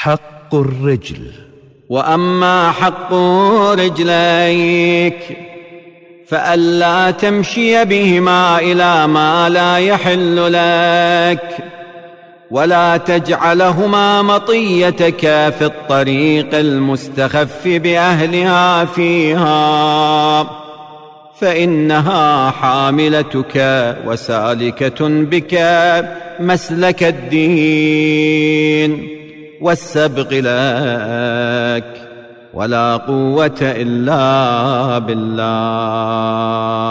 حق الرجل. وأما حق رجليك فألا تمشي بهما إلى ما لا يحل لك ولا تجعلهما مطيتك في الطريق المستخف بأهلها فيها فإنها حاملتك وسالكة بك مسلك الدين. والسبق لك ولا قوة إلا بالله.